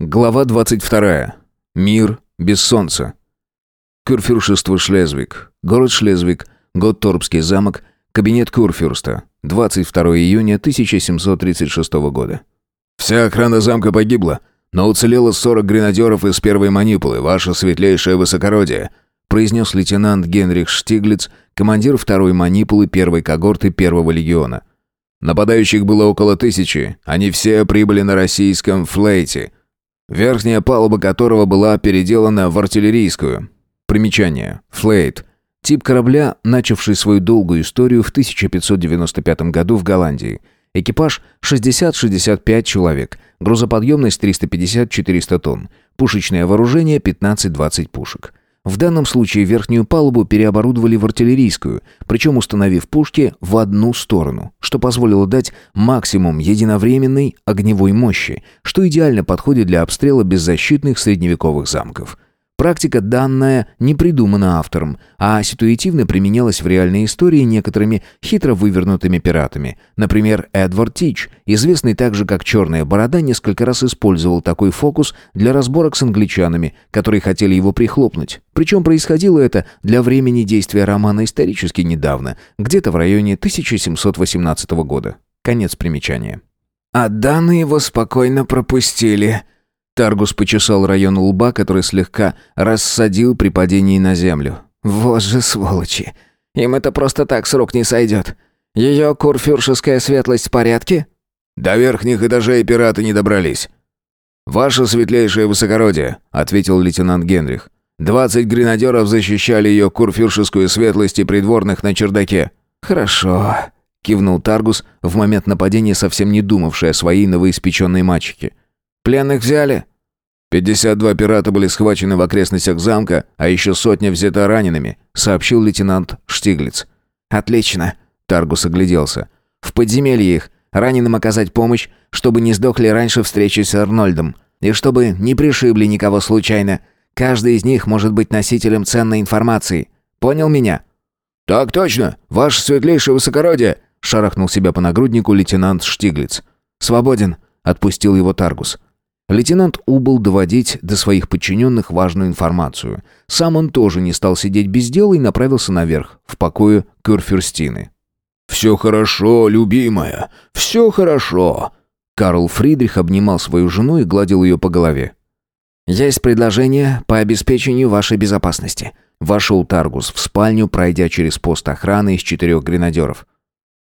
Глава 22. Мир без солнца. Курфюршество Шлезвиг. Город Шлезвиг. Готторпский замок. Кабинет Курфюрста. 22 июня 1736 года. Вся охрана замка погибла, но уцелело 40 гренадеров из первой манипулы, ваше светлейшее высокородие, произнес лейтенант Генрих Штиглиц, командир второй манипулы первой когорты первого легиона. Нападающих было около тысячи, они все прибыли на российском флейте – верхняя палуба которого была переделана в артиллерийскую. Примечание. Флейт. Тип корабля, начавший свою долгую историю в 1595 году в Голландии. Экипаж 60-65 человек. Грузоподъемность 350-400 тонн. Пушечное вооружение 15-20 пушек. В данном случае верхнюю палубу переоборудовали в артиллерийскую, причем установив пушки в одну сторону, что позволило дать максимум единовременной огневой мощи, что идеально подходит для обстрела беззащитных средневековых замков. Практика данная не придумана автором, а ситуативно применялась в реальной истории некоторыми хитро вывернутыми пиратами. Например, Эдвард Тич, известный также как «Черная борода», несколько раз использовал такой фокус для разборок с англичанами, которые хотели его прихлопнуть. Причем происходило это для времени действия романа исторически недавно, где-то в районе 1718 года. Конец примечания. «А данные его спокойно пропустили», Таргус почесал район лба, который слегка рассадил при падении на землю. «Вот же сволочи! Им это просто так с рук не сойдет. Ее курфюршеская светлость в порядке?» «До верхних этажей пираты не добрались». «Ваше светлейшее высокородие», — ответил лейтенант Генрих. «Двадцать гренадеров защищали ее курфюршескую светлость и придворных на чердаке». «Хорошо», — кивнул Таргус, в момент нападения совсем не думавший о своей новоиспеченной мачехе. «Пленных взяли?» «Пятьдесят два пирата были схвачены в окрестностях замка, а еще сотня взята ранеными», — сообщил лейтенант Штиглиц. «Отлично», — Таргус огляделся. «В подземелье их. Раненым оказать помощь, чтобы не сдохли раньше встречи с Арнольдом. И чтобы не пришибли никого случайно. Каждый из них может быть носителем ценной информации. Понял меня?» «Так точно, ваше светлейшее высокородие!» — шарахнул себя по нагруднику лейтенант Штиглиц. «Свободен», — отпустил его Таргус. Лейтенант убыл доводить до своих подчиненных важную информацию. Сам он тоже не стал сидеть без дела и направился наверх, в покое Кюрфюрстины. «Все хорошо, любимая, все хорошо!» Карл Фридрих обнимал свою жену и гладил ее по голове. «Есть предложение по обеспечению вашей безопасности». Вошел Таргус в спальню, пройдя через пост охраны из четырех гренадеров.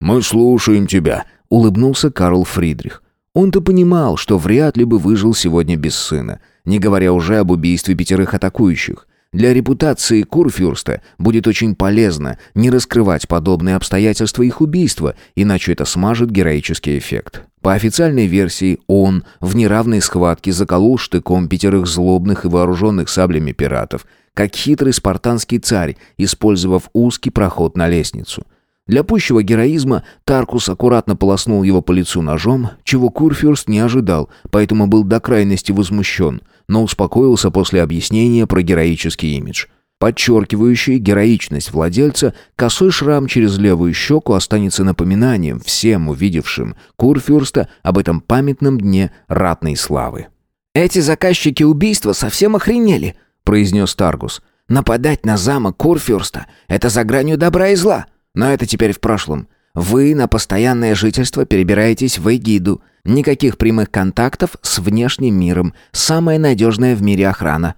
«Мы слушаем тебя», — улыбнулся Карл Фридрих. Он-то понимал, что вряд ли бы выжил сегодня без сына, не говоря уже об убийстве пятерых атакующих. Для репутации Курфюрста будет очень полезно не раскрывать подобные обстоятельства их убийства, иначе это смажет героический эффект. По официальной версии, он в неравной схватке заколол штыком пятерых злобных и вооруженных саблями пиратов, как хитрый спартанский царь, использовав узкий проход на лестницу. Для пущего героизма Таркус аккуратно полоснул его по лицу ножом, чего Курфюрст не ожидал, поэтому был до крайности возмущен, но успокоился после объяснения про героический имидж. Подчеркивающий героичность владельца, косой шрам через левую щеку останется напоминанием всем увидевшим Курфюрста об этом памятном дне ратной славы. «Эти заказчики убийства совсем охренели», — произнес Таргус. «Нападать на замок Курфюрста — это за гранью добра и зла. Но это теперь в прошлом. Вы на постоянное жительство перебираетесь в Эгиду. Никаких прямых контактов с внешним миром. Самая надежная в мире охрана».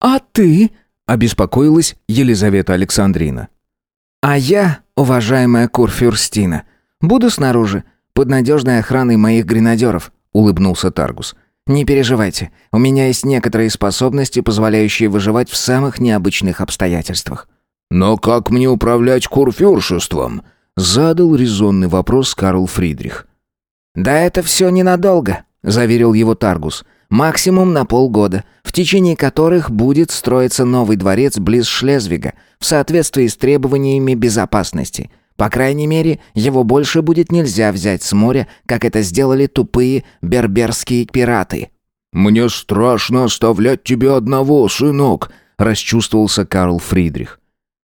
«А ты?» — обеспокоилась Елизавета Александрина. «А я, уважаемая Курфюрстина, буду снаружи, под надежной охраной моих гренадеров», — улыбнулся Таргус. «Не переживайте, у меня есть некоторые способности, позволяющие выживать в самых необычных обстоятельствах». «Но как мне управлять курфюршеством?» — задал резонный вопрос Карл Фридрих. «Да это все ненадолго», — заверил его Таргус. «Максимум на полгода, в течение которых будет строиться новый дворец близ Шлезвига, в соответствии с требованиями безопасности. По крайней мере, его больше будет нельзя взять с моря, как это сделали тупые берберские пираты». «Мне страшно оставлять тебя одного, сынок», — расчувствовался Карл Фридрих.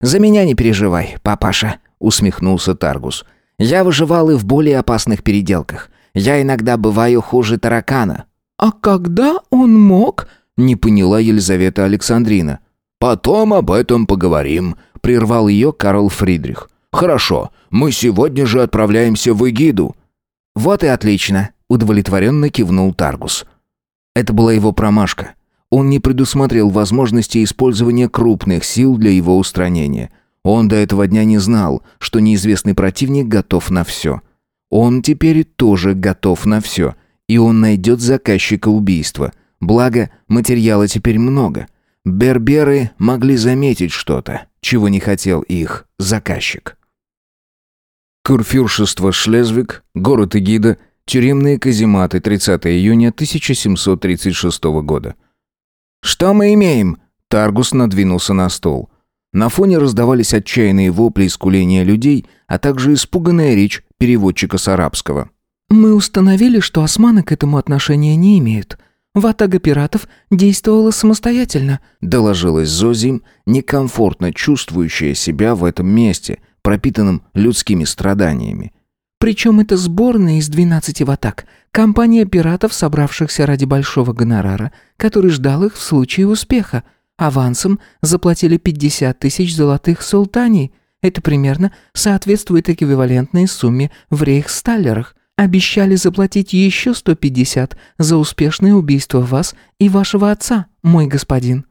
«За меня не переживай, папаша», — усмехнулся Таргус. «Я выживал и в более опасных переделках. Я иногда бываю хуже таракана». «А когда он мог?» — не поняла Елизавета Александрина. «Потом об этом поговорим», — прервал ее Карл Фридрих. «Хорошо, мы сегодня же отправляемся в Эгиду». «Вот и отлично», — удовлетворенно кивнул Таргус. Это была его промашка. Он не предусмотрел возможности использования крупных сил для его устранения. Он до этого дня не знал, что неизвестный противник готов на все. Он теперь тоже готов на все, и он найдет заказчика убийства. Благо, материала теперь много. Берберы могли заметить что-то, чего не хотел их заказчик. Курфюршество Шлезвиг, город Эгида, тюремные казематы, 30 июня 1736 года. «Что мы имеем?» Таргус надвинулся на стол. На фоне раздавались отчаянные вопли и скуления людей, а также испуганная речь переводчика с арабского. «Мы установили, что османы к этому отношения не имеют. Ватага пиратов действовала самостоятельно», — доложилась Зозим, некомфортно чувствующая себя в этом месте, пропитанном людскими страданиями. Причем это сборная из 12 ватак, компания пиратов, собравшихся ради большого гонорара, который ждал их в случае успеха. Авансом заплатили 50 тысяч золотых султаний. Это примерно соответствует эквивалентной сумме в рейхсталлерах. Обещали заплатить еще 150 за успешное убийство вас и вашего отца, мой господин».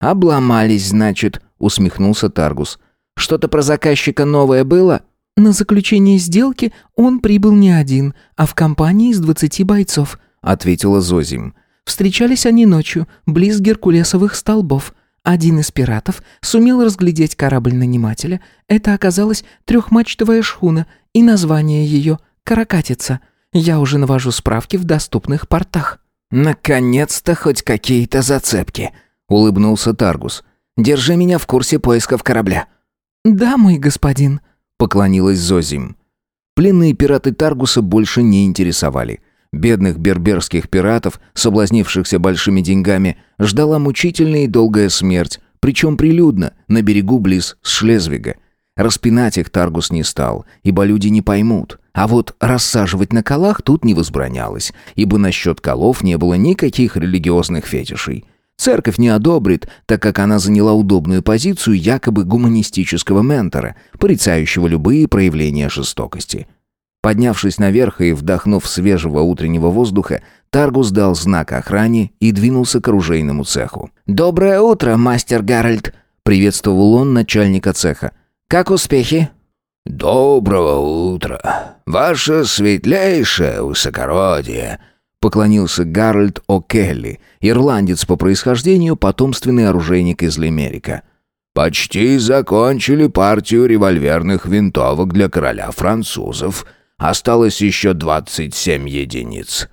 «Обломались, значит», — усмехнулся Таргус. «Что-то про заказчика новое было?» На заключение сделки он прибыл не один, а в компании из двадцати бойцов», — ответила Зозим. «Встречались они ночью, близ Геркулесовых столбов. Один из пиратов сумел разглядеть корабль нанимателя. Это оказалась трехмачтовая шхуна, и название ее — «Каракатица». Я уже навожу справки в доступных портах». «Наконец-то хоть какие-то зацепки», — улыбнулся Таргус. «Держи меня в курсе поисков корабля». «Да, мой господин», поклонилась Зозим. Пленные пираты Таргуса больше не интересовали. Бедных берберских пиратов, соблазнившихся большими деньгами, ждала мучительная и долгая смерть, причем прилюдно, на берегу близ Шлезвига. Распинать их Таргус не стал, ибо люди не поймут. А вот рассаживать на колах тут не возбранялось, ибо насчет колов не было никаких религиозных фетишей. Церковь не одобрит, так как она заняла удобную позицию якобы гуманистического ментора, порицающего любые проявления жестокости. Поднявшись наверх и вдохнув свежего утреннего воздуха, Таргус дал знак охране и двинулся к оружейному цеху. «Доброе утро, мастер Гарольд!» — приветствовал он начальника цеха. «Как успехи?» «Доброго утра! Ваше светлейшее высокородие!» Поклонился Гарольд О'Келли, ирландец по происхождению, потомственный оружейник из Лимерика. «Почти закончили партию револьверных винтовок для короля французов. Осталось еще двадцать семь единиц».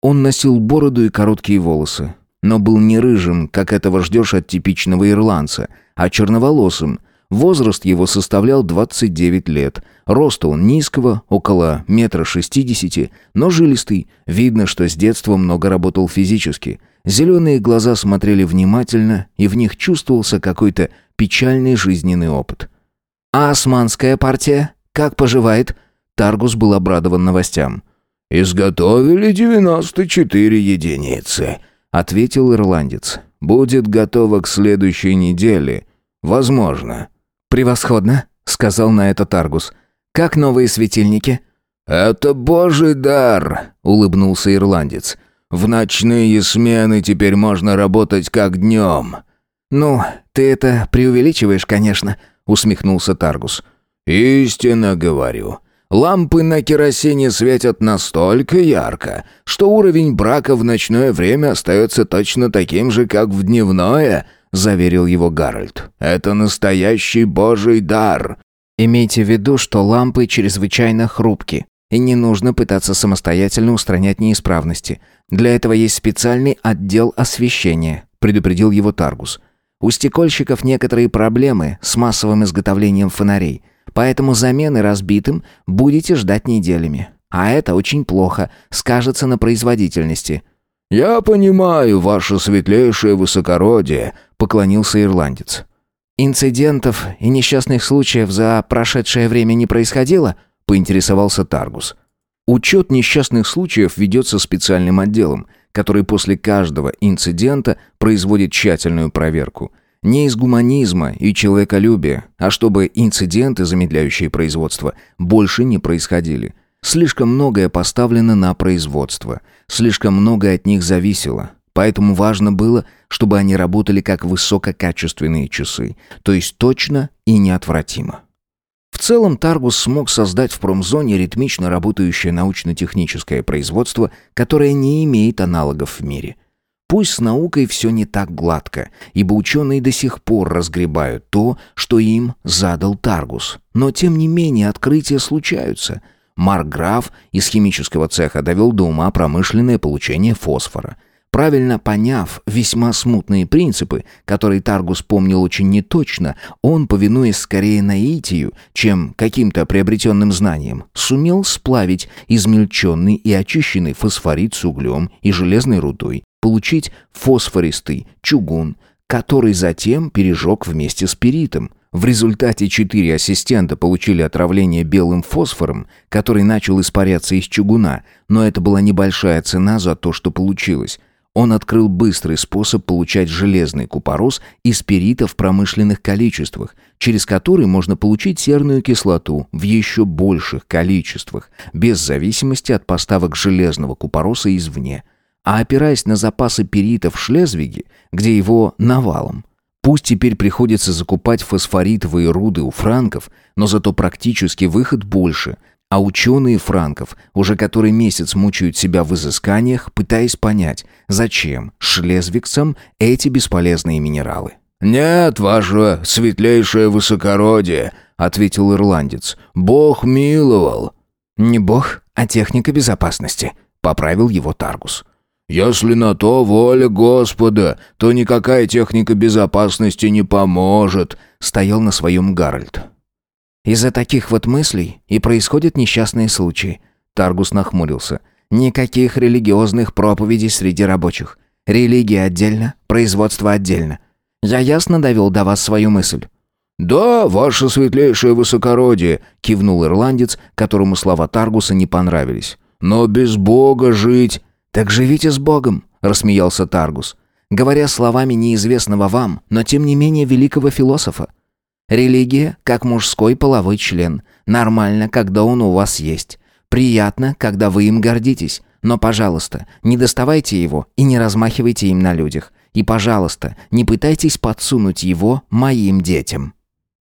Он носил бороду и короткие волосы, но был не рыжим, как этого ждешь от типичного ирландца, а черноволосым, Возраст его составлял 29 лет. Роста он низкого, около метра шестидесяти, но жилистый. Видно, что с детства много работал физически. Зеленые глаза смотрели внимательно, и в них чувствовался какой-то печальный жизненный опыт. «А османская партия? Как поживает?» Таргус был обрадован новостям. «Изготовили девяносто четыре единицы», — ответил ирландец. «Будет готово к следующей неделе. Возможно». «Превосходно», — сказал на это Таргус. «Как новые светильники?» «Это божий дар», — улыбнулся ирландец. «В ночные смены теперь можно работать как днем». «Ну, ты это преувеличиваешь, конечно», — усмехнулся Таргус. «Истинно говорю. Лампы на керосине светят настолько ярко, что уровень брака в ночное время остается точно таким же, как в дневное», — заверил его Гарольд. «Это настоящий божий дар». «Имейте в виду, что лампы чрезвычайно хрупки, и не нужно пытаться самостоятельно устранять неисправности. Для этого есть специальный отдел освещения», — предупредил его Таргус. «У стекольщиков некоторые проблемы с массовым изготовлением фонарей, поэтому замены разбитым будете ждать неделями. А это очень плохо, скажется на производительности». «Я понимаю, ваше светлейшее высокородие», — поклонился ирландец. «Инцидентов и несчастных случаев за прошедшее время не происходило?» — поинтересовался Таргус. Учет несчастных случаев ведется специальным отделом, который после каждого инцидента производит тщательную проверку. Не из гуманизма и человеколюбия, а чтобы инциденты, замедляющие производство, больше не происходили. Слишком многое поставлено на производство, слишком многое от них зависело. Поэтому важно было, чтобы они работали как высококачественные часы, то есть точно и неотвратимо. В целом Таргус смог создать в промзоне ритмично работающее научно-техническое производство, которое не имеет аналогов в мире. Пусть с наукой все не так гладко, ибо ученые до сих пор разгребают то, что им задал Таргус. Но тем не менее открытия случаются. Марк Граф из химического цеха довел до ума промышленное получение фосфора – Правильно поняв весьма смутные принципы, которые Таргус помнил очень неточно, он, повинуясь скорее наитию, чем каким-то приобретенным знанием, сумел сплавить измельченный и очищенный фосфорит с углем и железной рудой, получить фосфористый чугун, который затем пережег вместе с перитом. В результате четыре ассистента получили отравление белым фосфором, который начал испаряться из чугуна, но это была небольшая цена за то, что получилось. Он открыл быстрый способ получать железный купорос из перита в промышленных количествах, через который можно получить серную кислоту в еще больших количествах, без зависимости от поставок железного купороса извне. А опираясь на запасы перита в Шлезвиге, где его навалом, Пусть теперь приходится закупать фосфоритовые руды у франков, но зато практически выход больше, а ученые франков уже который месяц мучают себя в изысканиях, пытаясь понять, зачем шлезвигцам эти бесполезные минералы. «Нет, ваше светлейшее высокородие», — ответил ирландец. «Бог миловал». «Не бог, а техника безопасности», — поправил его Таргус. «Если на то воля Господа, то никакая техника безопасности не поможет», — стоял на своем Гарольд. Из-за таких вот мыслей и происходят несчастные случаи. Таргус нахмурился. Никаких религиозных проповедей среди рабочих. Религия отдельно, производство отдельно. Я ясно довел до вас свою мысль. «Да, ваше светлейшее высокородие», — кивнул ирландец, которому слова Таргуса не понравились. «Но без Бога жить...» «Так живите с Богом», — рассмеялся Таргус. «Говоря словами неизвестного вам, но тем не менее великого философа. Религия, как мужской половой член. Нормально, когда он у вас есть. Приятно, когда вы им гордитесь. Но, пожалуйста, не доставайте его и не размахивайте им на людях. И, пожалуйста, не пытайтесь подсунуть его моим детям.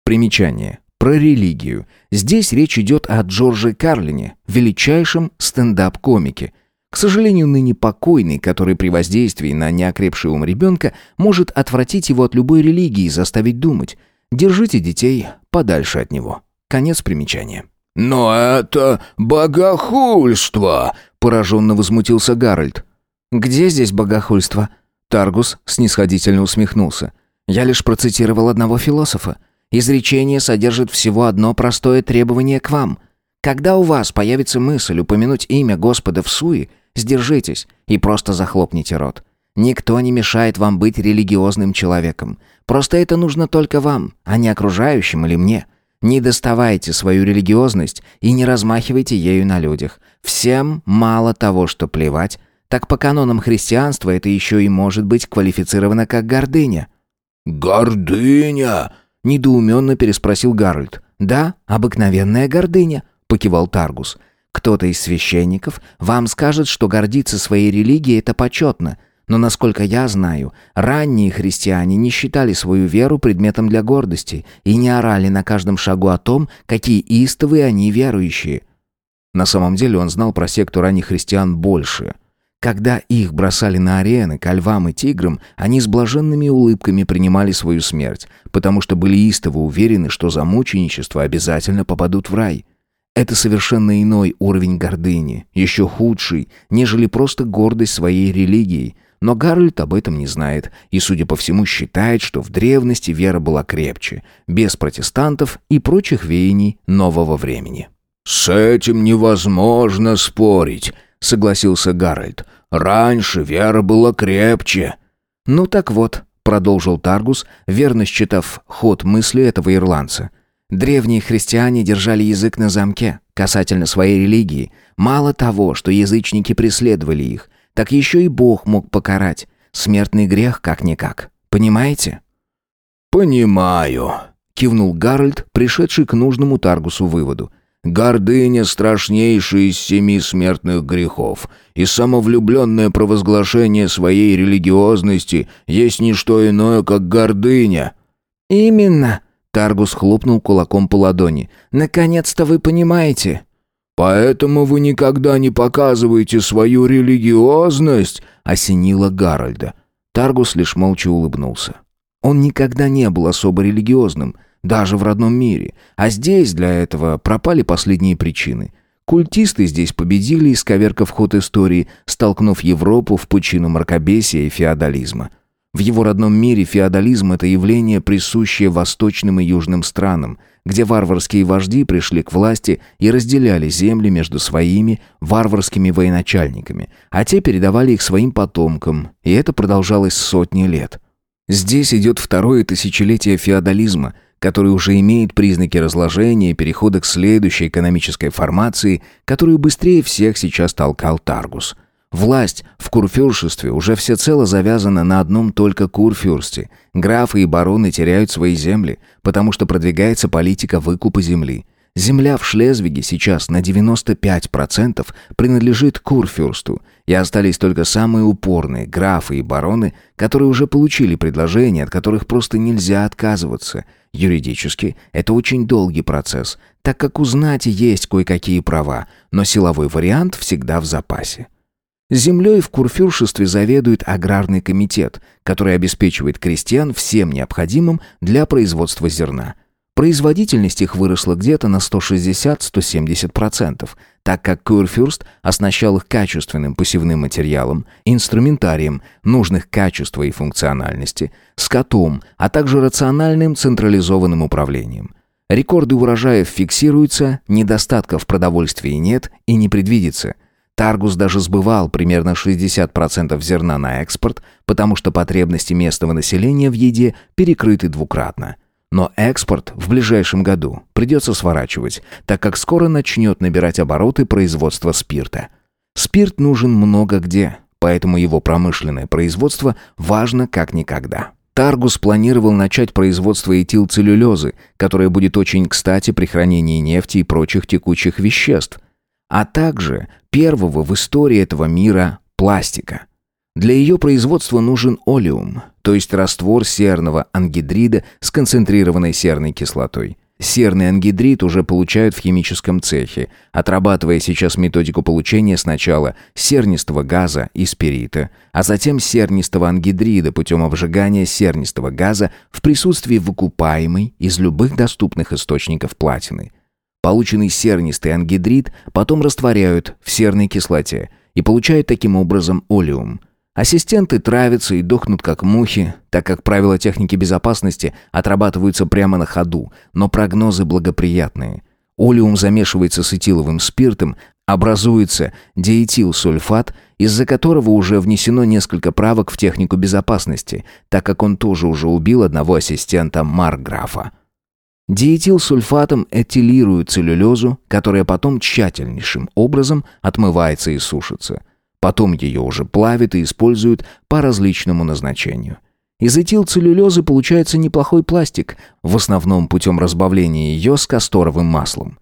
Примечание. Про религию. Здесь речь идет о Джорже Карлине, величайшем стендап-комике. К сожалению, ныне покойный, который при воздействии на неокрепший ум ребенка может отвратить его от любой религии и заставить думать – Держите детей подальше от него. Конец примечания. «Но это богохульство!» – пораженно возмутился Гарольд. «Где здесь богохульство?» Таргус снисходительно усмехнулся. «Я лишь процитировал одного философа. Изречение содержит всего одно простое требование к вам. Когда у вас появится мысль упомянуть имя Господа в суе, сдержитесь и просто захлопните рот. Никто не мешает вам быть религиозным человеком. Просто это нужно только вам, а не окружающим или мне. Не доставайте свою религиозность и не размахивайте ею на людях. Всем мало того, что плевать, так по канонам христианства это еще и может быть квалифицировано как гордыня». «Гордыня?» – недоуменно переспросил Гарольд. «Да, обыкновенная гордыня», – покивал Таргус. «Кто-то из священников вам скажет, что гордиться своей религией – это почетно – но, насколько я знаю, ранние христиане не считали свою веру предметом для гордости и не орали на каждом шагу о том, какие истовые они верующие. На самом деле он знал про секту ранних христиан больше. Когда их бросали на арены к львам и тиграм, они с блаженными улыбками принимали свою смерть, потому что были истово уверены, что за мученичество обязательно попадут в рай. Это совершенно иной уровень гордыни, еще худший, нежели просто гордость своей религией – но Гарольд об этом не знает и, судя по всему, считает, что в древности вера была крепче, без протестантов и прочих веяний нового времени. «С этим невозможно спорить», — согласился Гарольд. «Раньше вера была крепче». «Ну так вот», — продолжил Таргус, верно считав ход мысли этого ирландца. «Древние христиане держали язык на замке касательно своей религии. Мало того, что язычники преследовали их, так еще и Бог мог покарать. Смертный грех как-никак. Понимаете? «Понимаю», — кивнул Гарольд, пришедший к нужному Таргусу выводу. «Гордыня — страшнейший из семи смертных грехов, и самовлюбленное провозглашение своей религиозности есть не что иное, как гордыня». «Именно», — Таргус хлопнул кулаком по ладони. «Наконец-то вы понимаете». «Поэтому вы никогда не показываете свою религиозность», — осенило Гарольда. Таргус лишь молча улыбнулся. Он никогда не был особо религиозным, даже в родном мире, а здесь для этого пропали последние причины. Культисты здесь победили, исковеркав ход истории, столкнув Европу в пучину мракобесия и феодализма. В его родном мире феодализм – это явление, присущее восточным и южным странам, где варварские вожди пришли к власти и разделяли земли между своими варварскими военачальниками, а те передавали их своим потомкам, и это продолжалось сотни лет. Здесь идет второе тысячелетие феодализма, который уже имеет признаки разложения и перехода к следующей экономической формации, которую быстрее всех сейчас толкал Таргус. Власть в курфюршестве уже всецело завязана на одном только курфюрсте. Графы и бароны теряют свои земли, потому что продвигается политика выкупа земли. Земля в Шлезвиге сейчас на 95% принадлежит Курфюрсту, и остались только самые упорные графы и бароны, которые уже получили предложения, от которых просто нельзя отказываться. Юридически это очень долгий процесс, так как у знати есть кое-какие права, но силовой вариант всегда в запасе. Землей в Курфюршестве заведует аграрный комитет, который обеспечивает крестьян всем необходимым для производства зерна – Производительность их выросла где-то на 160-170%, так как Курфюрст оснащал их качественным посевным материалом, инструментарием нужных качества и функциональности, скотом, а также рациональным централизованным управлением. Рекорды урожаев фиксируются, недостатков продовольствия нет и не предвидится. Таргус даже сбывал примерно 60% зерна на экспорт, потому что потребности местного населения в еде перекрыты двукратно. Но экспорт в ближайшем году придется сворачивать, так как скоро начнет набирать обороты производство спирта. Спирт нужен много где, поэтому его промышленное производство важно как никогда. Таргус планировал начать производство этилцеллюлезы, которое будет очень кстати при хранении нефти и прочих текучих веществ, а также первого в истории этого мира пластика – для ее производства нужен олеум, то есть раствор серного ангидрида с концентрированной серной кислотой. Серный ангидрид уже получают в химическом цехе, отрабатывая сейчас методику получения сначала сернистого газа и спирита, а затем сернистого ангидрида путем обжигания сернистого газа в присутствии выкупаемой из любых доступных источников платины. Полученный сернистый ангидрид потом растворяют в серной кислоте и получают таким образом олеум – Ассистенты травятся и дохнут как мухи, так как правила техники безопасности отрабатываются прямо на ходу, но прогнозы благоприятные. Олеум замешивается с этиловым спиртом, образуется диэтилсульфат, из-за которого уже внесено несколько правок в технику безопасности, так как он тоже уже убил одного ассистента Марграфа. Диэтилсульфатом этилируют целлюлезу, которая потом тщательнейшим образом отмывается и сушится – Потом ее уже плавят и используют по различному назначению. Из этилцеллюлезы получается неплохой пластик, в основном путем разбавления ее с касторовым маслом.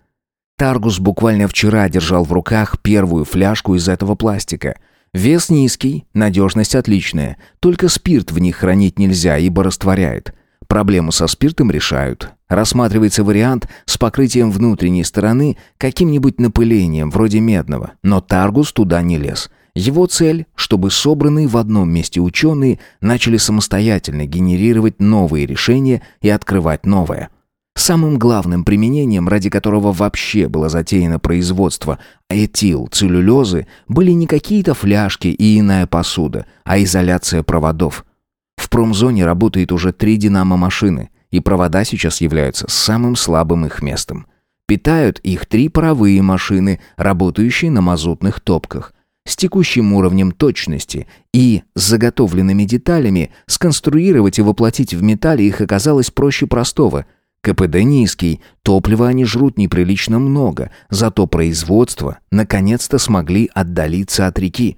Таргус буквально вчера держал в руках первую фляжку из этого пластика. Вес низкий, надежность отличная, только спирт в них хранить нельзя, ибо растворяет. Проблему со спиртом решают. Рассматривается вариант с покрытием внутренней стороны каким-нибудь напылением, вроде медного, но Таргус туда не лез. Его цель, чтобы собранные в одном месте ученые начали самостоятельно генерировать новые решения и открывать новое. Самым главным применением, ради которого вообще было затеяно производство этилцеллюлезы, были не какие-то фляжки и иная посуда, а изоляция проводов. В промзоне работает уже три динамо-машины, и провода сейчас являются самым слабым их местом. Питают их три паровые машины, работающие на мазутных топках с текущим уровнем точности и заготовленными деталями, сконструировать и воплотить в металле их оказалось проще простого. КПД низкий, топлива они жрут неприлично много, зато производство наконец-то смогли отдалиться от реки.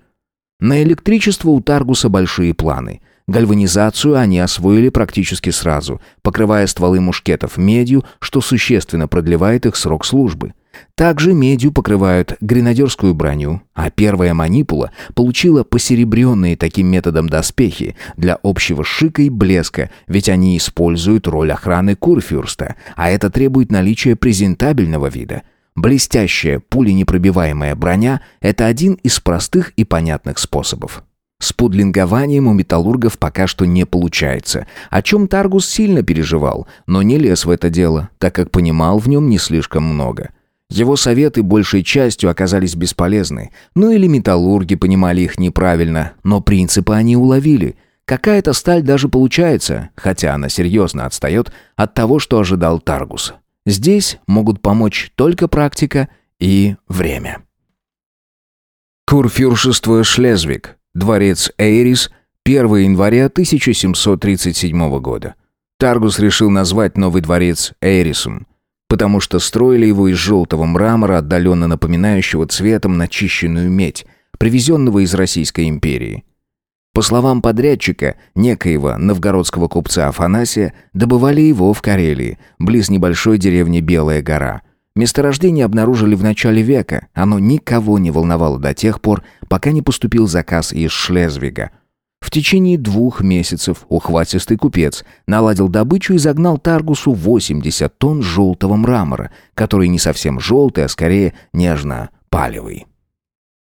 На электричество у Таргуса большие планы. Гальванизацию они освоили практически сразу, покрывая стволы мушкетов медью, что существенно продлевает их срок службы. Также медью покрывают гренадерскую броню, а первая манипула получила посеребренные таким методом доспехи для общего шика и блеска, ведь они используют роль охраны Курфюрста, а это требует наличия презентабельного вида. Блестящая, пуленепробиваемая броня – это один из простых и понятных способов. С пудлингованием у металлургов пока что не получается, о чем Таргус сильно переживал, но не лез в это дело, так как понимал в нем не слишком много – его советы большей частью оказались бесполезны. Ну или металлурги понимали их неправильно, но принципы они уловили. Какая-то сталь даже получается, хотя она серьезно отстает от того, что ожидал Таргус. Здесь могут помочь только практика и время. Курфюршество Шлезвиг, дворец Эйрис, 1 января 1737 года. Таргус решил назвать новый дворец Эйрисом потому что строили его из желтого мрамора, отдаленно напоминающего цветом начищенную медь, привезенного из Российской империи. По словам подрядчика, некоего новгородского купца Афанасия, добывали его в Карелии, близ небольшой деревни Белая гора. Месторождение обнаружили в начале века, оно никого не волновало до тех пор, пока не поступил заказ из Шлезвига – в течение двух месяцев ухватистый купец наладил добычу и загнал Таргусу 80 тонн желтого мрамора, который не совсем желтый, а скорее нежно-палевый.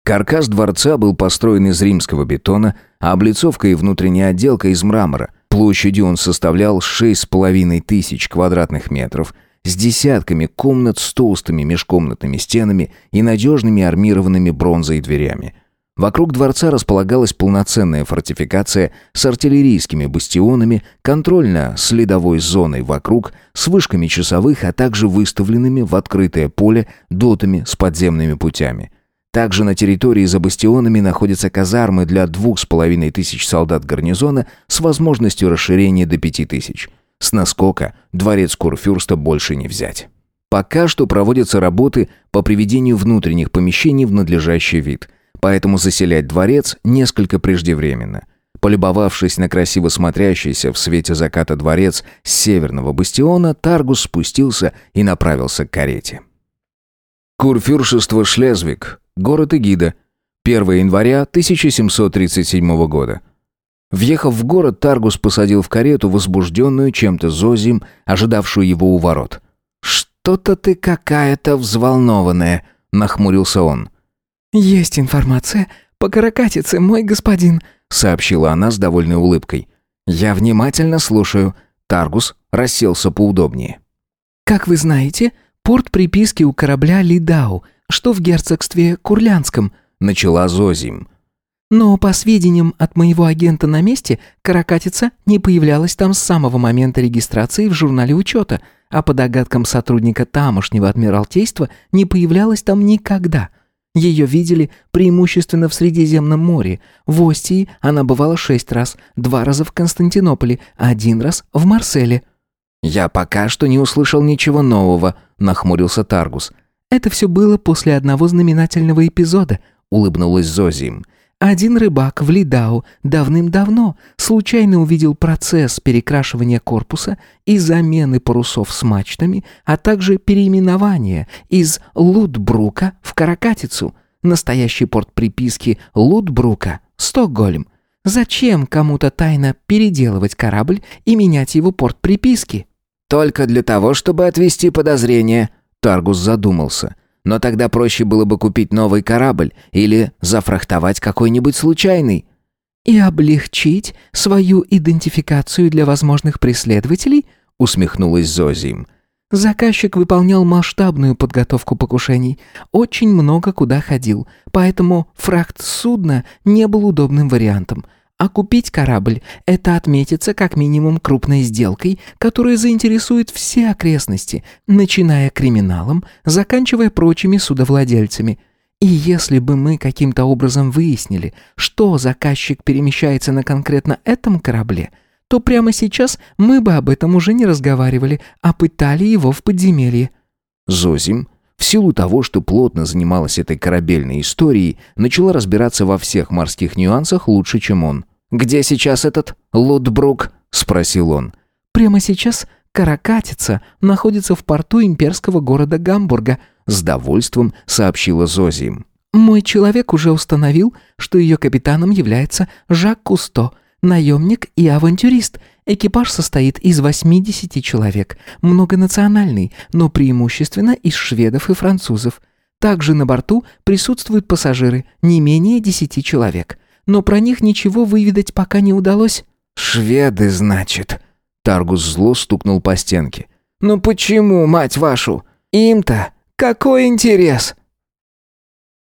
Каркас дворца был построен из римского бетона, а облицовка и внутренняя отделка из мрамора. Площадью он составлял 6,5 тысяч квадратных метров, с десятками комнат с толстыми межкомнатными стенами и надежными армированными бронзой дверями – Вокруг дворца располагалась полноценная фортификация с артиллерийскими бастионами, контрольно-следовой зоной вокруг, с вышками часовых, а также выставленными в открытое поле дотами с подземными путями. Также на территории за бастионами находятся казармы для двух с половиной тысяч солдат гарнизона с возможностью расширения до пяти тысяч. С наскока дворец Курфюрста больше не взять. Пока что проводятся работы по приведению внутренних помещений в надлежащий вид – поэтому заселять дворец несколько преждевременно. Полюбовавшись на красиво смотрящийся в свете заката дворец с северного бастиона, Таргус спустился и направился к карете. Курфюршество Шлезвиг, город Эгида, 1 января 1737 года. Въехав в город, Таргус посадил в карету возбужденную чем-то Зозим, ожидавшую его у ворот. «Что-то ты какая-то взволнованная», — нахмурился он. «Есть информация по каракатице, мой господин», — сообщила она с довольной улыбкой. «Я внимательно слушаю». Таргус расселся поудобнее. «Как вы знаете, порт приписки у корабля Лидау, что в герцогстве Курлянском», — начала Зозим. «Но, по сведениям от моего агента на месте, каракатица не появлялась там с самого момента регистрации в журнале учета, а по догадкам сотрудника тамошнего адмиралтейства не появлялась там никогда». Ее видели преимущественно в Средиземном море. В Остии она бывала шесть раз, два раза в Константинополе, один раз в Марселе. «Я пока что не услышал ничего нового», — нахмурился Таргус. «Это все было после одного знаменательного эпизода», — улыбнулась Зозим. Один рыбак в Лидау давным-давно случайно увидел процесс перекрашивания корпуса и замены парусов с мачтами, а также переименования из Лутбрука в Каракатицу, настоящий порт приписки Лутбрука, Стокгольм. Зачем кому-то тайно переделывать корабль и менять его порт приписки? Только для того, чтобы отвести подозрения, Таргус задумался – но тогда проще было бы купить новый корабль или зафрахтовать какой-нибудь случайный. «И облегчить свою идентификацию для возможных преследователей?» — усмехнулась Зозим. Заказчик выполнял масштабную подготовку покушений, очень много куда ходил, поэтому фрахт судна не был удобным вариантом. А купить корабль – это отметиться как минимум крупной сделкой, которая заинтересует все окрестности, начиная криминалом, заканчивая прочими судовладельцами. И если бы мы каким-то образом выяснили, что заказчик перемещается на конкретно этом корабле, то прямо сейчас мы бы об этом уже не разговаривали, а пытали его в подземелье. Зозим в силу того, что плотно занималась этой корабельной историей, начала разбираться во всех морских нюансах лучше, чем он. «Где сейчас этот Лутбрук?» — спросил он. «Прямо сейчас каракатица находится в порту имперского города Гамбурга», — с довольством сообщила Зозим. «Мой человек уже установил, что ее капитаном является Жак Кусто, наемник и авантюрист. Экипаж состоит из 80 человек, многонациональный, но преимущественно из шведов и французов. Также на борту присутствуют пассажиры, не менее 10 человек. Но про них ничего выведать пока не удалось». «Шведы, значит?» Таргус зло стукнул по стенке. «Ну почему, мать вашу? Им-то какой интерес?»